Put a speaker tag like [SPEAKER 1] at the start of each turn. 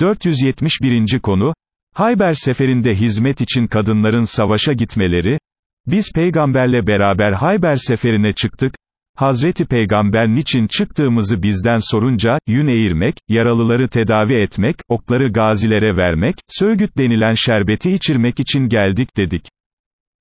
[SPEAKER 1] 471. konu, Hayber seferinde hizmet için kadınların savaşa gitmeleri, biz peygamberle beraber Hayber seferine çıktık, Hazreti Peygamber niçin çıktığımızı bizden sorunca, yün eğirmek, yaralıları tedavi etmek, okları gazilere vermek, söğüt denilen şerbeti içirmek için geldik dedik.